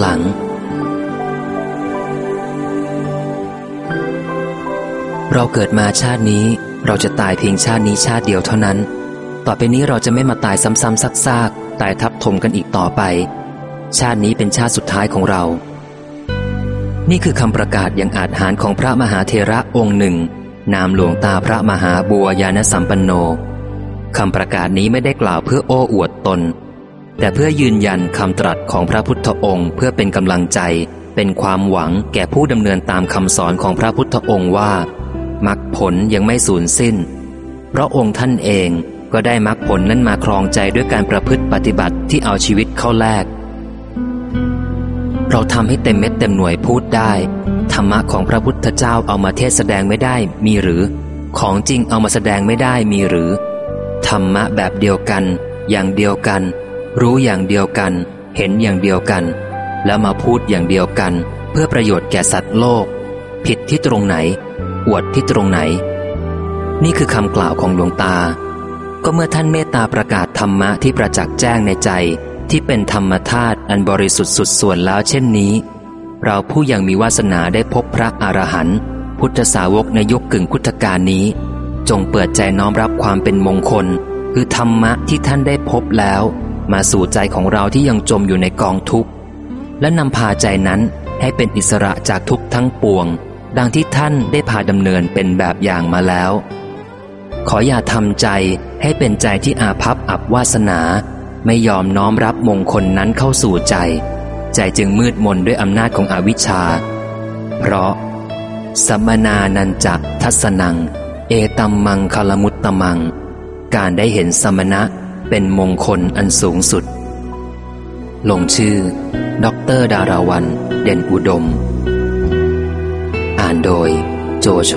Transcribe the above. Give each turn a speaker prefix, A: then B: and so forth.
A: หลัง เราเกิดมาชาตินี้เราจะตายเพียงชาตินี้ชาติเดียวเท่านั้น ต่อไปนี้เราจะไม่มาตายซ้ำๆซักๆตายทับถมกันอีกต่อไป ชาตินี้เป็นชาติสุดท้ายของเรา นี่คือคำประกาศอย่างอาจหารของพระมหาเทระองค์หนึ่ง นามหลวงตาพระมหาบัวยานสัมปันโนคำประกาศนี้ไม่ได้กล่าวเพื่อโอ้อวดตน แต่เพื่อยืนยันคำตรัสของพระพุทธองค์เพื่อเป็นกำลังใจ เป็นความหวังแก่ผู้ดำเนินตามคำสอนของพระพุทธองค์ว่ามรรคผลยังไม่สูญสิ้น เพราะองค์ท่านเองก็ได้มรรคผลนั้นมาครองใจด้วยการประพฤติปฏิบัติที่เอาชีวิตเข้าแลก เราทำให้เต็มเม็ดเต็มหน่วยพูดได้ ธรรมะของพระพุทธเจ้าเอามาเทศแสดงไม่ได้มีหรือ ของจริงเอามาแสดงไม่ได้มีหรือ ธรรมะแบบเดียวกัน อย่างเดียวกัน รู้อย่างเดียวกัน เห็นอย่างเดียวกัน แล้วมาพูดอย่างเดียวกัน เพื่อประโยชน์แก่สัตว์โลก ผิดที่ตรงไหน อวดที่ตรงไหน นี่คือคำกล่าวของหลวงตา ก็เมื่อท่านเมตตาประกาศธรรมะที่ประจักษ์แจ้งในใจที่เป็นธรรมธาตุอันบริสุทธิ์สุดส่วนแล้วเช่นนี้ เราผู้ยังมีวาสนาได้พบพระอรหันต์พุทธสาวกในยุคกึ่งพุทธกาลนี้ จงเปิดใจน้อมรับความเป็นมงคล คือธรรมะที่ท่านได้พบแล้ว มาสู่ใจของเราที่ยังจมอยู่ในกองทุกข์ และนำพาใจนั้นให้เป็นอิสระจากทุกข์ทั้งปวง ดังที่ท่านได้พาดำเนินเป็นแบบอย่างมาแล้ว ขออย่าทำใจให้เป็นใจที่อาภัพอับวาสนา ไม่ยอมน้อมรับมงคลนั้นเข้าสู่ใจ ใจจึงมืดมนด้วยอำนาจของอวิชชา เพราะสัมมนานันจะทัศนัง เอตัมมังคลมุตตมัง การได้เห็นสมณะ เป็นมงคลอันสูงสุด ลงชื่อด็อเตอร์ดาราวัน เด่นอุดม อ่านโดยโจโฉ